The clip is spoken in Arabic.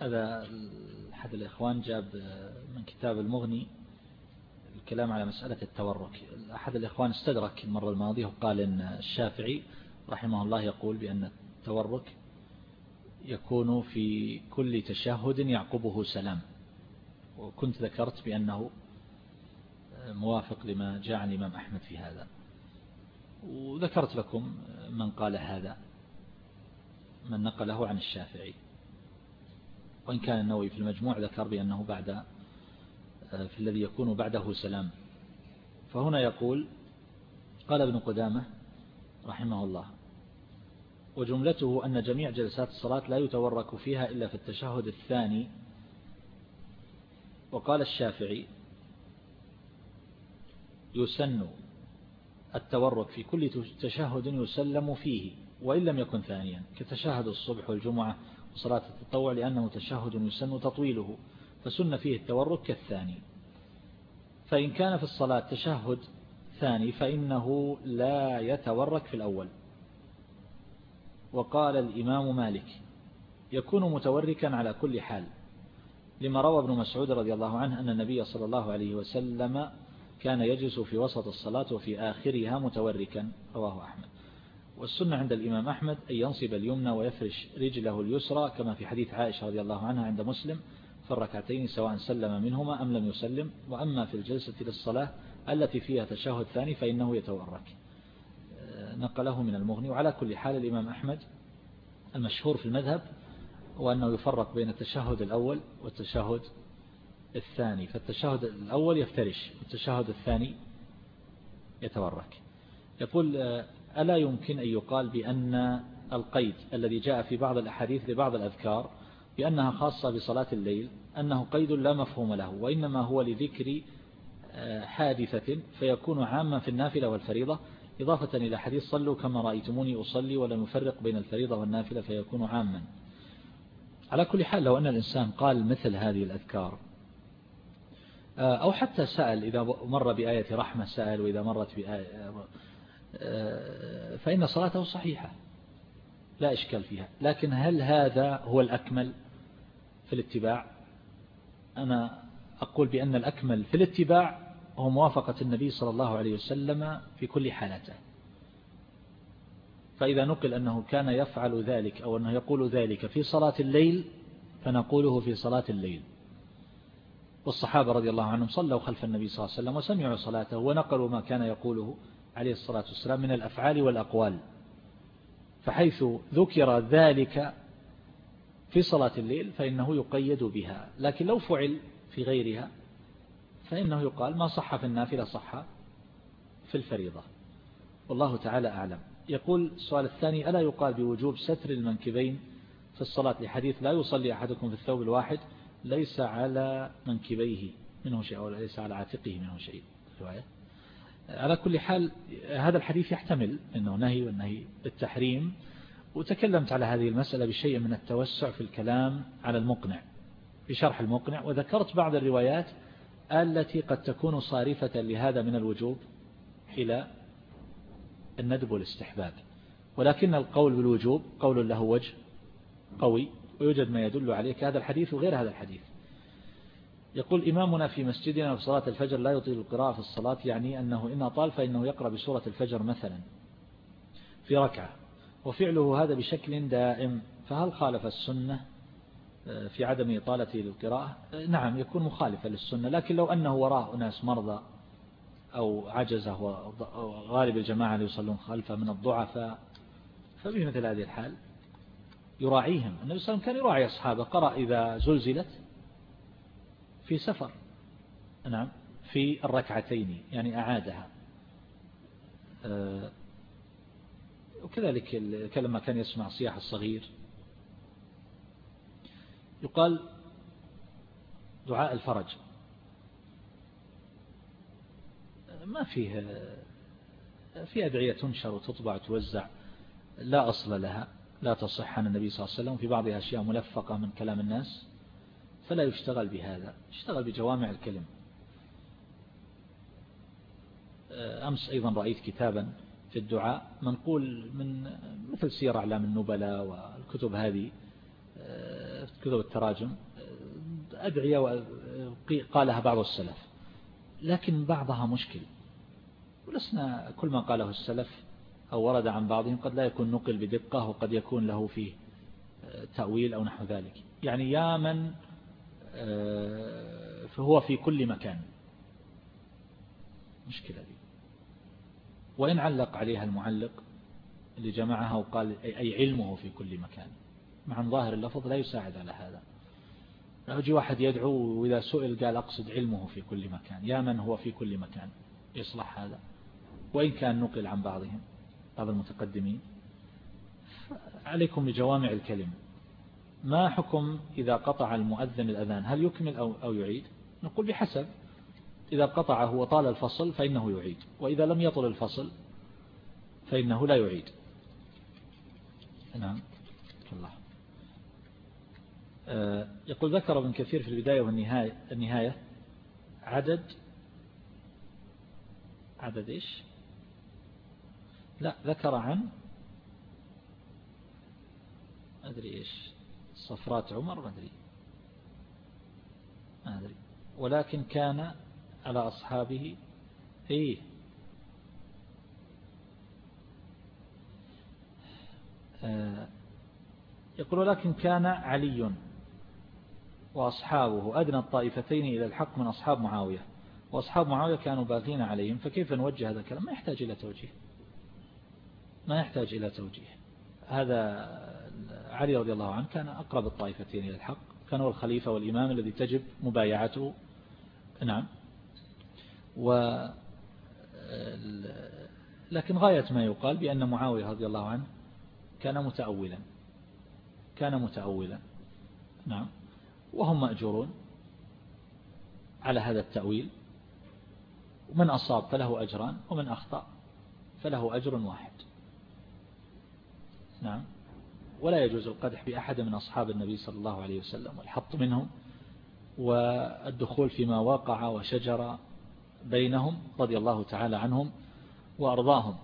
هذا أحد الإخوان جاب من كتاب المغني الكلام على مسألة التورك. أحد الإخوان استدرك المرة الماضية وقال إن الشافعي رحمه الله يقول بأن التورك يكون في كل تشهد يعقبه سلام. وكنت ذكرت بأنه موافق لما جاء عن الإمام أحمد في هذا. وذكرت لكم من قال هذا من نقله عن الشافعي. وإن كان النووي في المجموع ذكر بأنه بعد في الذي يكون بعده سلام. فهنا يقول قال ابن قدامة رحمه الله وجملته أن جميع جلسات الصلاة لا يتورك فيها إلا في التشهد الثاني. وقال الشافعي يسن التورك في كل تشهد يسلم فيه وإن لم يكن ثانيا كتشهد الصبح والجمعة وصلاة التطوع لأنه تشهد يسن تطويله فسن فيه التورك كالثاني. فإن كان في الصلاة تشهد ثاني فإنه لا يتورك في الأول. وقال الإمام مالك يكون متوركا على كل حال لما روى ابن مسعود رضي الله عنه أن النبي صلى الله عليه وسلم كان يجلس في وسط الصلاة وفي آخرها متوركا رواه أحمد. والسنة عند الإمام أحمد أن ينصب اليمنى ويفرش رجله اليسرى كما في حديث عائشة رضي الله عنها عند مسلم في الركعتين سواء سلم منهما أم لم يسلم. وأما في الجلسة للصلاة التي فيها تشهد ثاني فإنه يتورك. نقله من المغني. وعلى كل حال الإمام أحمد المشهور في المذهب وأنه يفرق بين التشهد الأول والتشهد الثاني. فالتشهد الأول يفترش والتشهد الثاني يتورك. يقول ألا يمكن أن يقال بأن القيد الذي جاء في بعض الأحاديث لبعض الأذكار بأنها خاصة بصلاة الليل أنه قيد لا مفهوم له وإنما هو لذكر حادثة فيكون عاما في النافلة والفريضة. إضافة إلى حديث صلوا كما رأيتموني أصلي ولم يفرق بين الفريضة والنافلة فيكون عاما. على كل حال لو أن الإنسان قال مثل هذه الأذكار أو حتى سأل إذا مر بآية رحمة سأل وإذا مرت بآية فإن صلاته صحيحة. لا إشكال فيها. لكن هل هذا هو الأكمل في الاتباع؟ أنا أقول بأن الأكمل في الاتباع هو موافقة النبي صلى الله عليه وسلم في كل حالته. فإذا نقل أنه كان يفعل ذلك أو أنه يقول ذلك في صلاة الليل فنقوله في صلاة الليل. والصحابة رضي الله عنهم صلوا خلف النبي صلى الله عليه وسلم وسمعوا صلاته ونقلوا ما كان يقوله. عليه الصلاة والسلام من الأفعال والأقوال فحيث ذكر ذلك في صلاة الليل فإنه يقيد بها لكن لو فعل في غيرها فإنه يقال ما صح في النافلة صح في الفريضة. والله تعالى أعلم. يقول السؤال الثاني ألا يقال بوجوب ستر المنكبين في الصلاة لحديث لا يصلي أحدكم في الثوب الواحد ليس على منكبيه منه شيء أو ليس على عاتقه منه شيء؟ رواية. على كل حال هذا الحديث يحتمل أنه نهي والنهي بالتحريم وتكلمت على هذه المسألة بشيء من التوسع في الكلام على المقنع في شرح المقنع وذكرت بعض الروايات التي قد تكون صارفة لهذا من الوجوب إلى الندب والاستحباب. ولكن القول بالوجوب قول له وجه قوي ويوجد ما يدل عليه كهذا الحديث وغير هذا الحديث. يقول إمامنا في مسجدنا في صلاة الفجر لا يطيل القراءة في الصلاة يعني أنه إن أطال فإنه يقرأ بسورة الفجر مثلا في ركعة. وفعله هذا بشكل دائم فهل خالف السنة؟ في عدم إطالة للقراءة نعم يكون مخالفا للسنة لكن لو أنه وراء أناس مرضى أو عجزة وغالب الجماعة اللي يصلون خلفه من الضعفاء ففي مثل هذه الحال يراعيهم. النبي صلى الله عليه وسلم كان يراعي أصحابه قرأ إذا زلزلت في سفر. نعم. في الركعتين يعني أعادها. آه، وكذلك لما كان يسمع صياح الصغير. يقال دعاء الفرج. ما فيه في أدعية تنشر وتطبع وتوزع. لا أصل لها لا تصح عن النبي صلى الله عليه وسلم في بعضها أشياء ملفقة من كلام الناس. فلا يشتغل بهذا يشتغل بجوامع الكلم. أمس أيضا رأيت كتابا في الدعاء منقول من مثل سير أعلام النبلاء والكتب هذه كتب التراجم أدعية قالها بعض السلف. لكن بعضها مشكل. ولسنا كل ما قاله السلف أو ورد عن بعضهم قد لا يكون نقل بدقة وقد يكون له فيه تأويل أو نحو ذلك. يعني يا من آه، فهو في كل مكان. مشكلة دي. وإن علق عليها المعلق اللي جمعها وقال أي علمه في كل مكان. مع ظاهر اللفظ لا يساعد على هذا. يجي واحد يدعو وإذا سئل قال أقصد علمه في كل مكان. يا من هو في كل مكان؟ يصلح هذا. وإن كان نقل عن بعضهم بعض المتقدمين. عليكم بجوامع الكلم ما حكم إذا قطع المؤذن الأذان؟ هل يكمل أو, يعيد؟ نقول بحسب. إذا قطعه وطال الفصل فإنه يعيد وإذا لم يطل الفصل فإنه لا يعيد. نعم. الله. آه، يقول ذكر ابن كثير في البداية والنهاية النهاية عدد عدد إيش؟ لا ذكر عن أدري إيش. صفرات عمر ما أدري. ما أدري. ولكن كان على أصحابه إيه. آه، يقول لكن كان علي وأصحابه أدنى الطائفتين إلى الحق من أصحاب معاوية. وأصحاب معاوية كانوا باغين عليهم فكيف نوجه هذا الكلام؟ ما يحتاج إلى توجيه. ما يحتاج إلى توجيه. هذا علي رضي الله عنه كان أقرب الطائفتين إلى الحق كان هو الخليفة والإمام الذي تجب مبايعته. نعم. و لكن غاية ما يقال بأن معاوية رضي الله عنه كان متأولا. كان متأولا. نعم. وهم مأجورون على هذا التأويل. ومن أصاب فله أجران ومن أخطأ فله أجر واحد. نعم. ولا يجوز القدح بأحد من أصحاب النبي صلى الله عليه وسلم والحط منهم والدخول فيما وقع وشجر بينهم رضي الله تعالى عنهم وأرضاهم.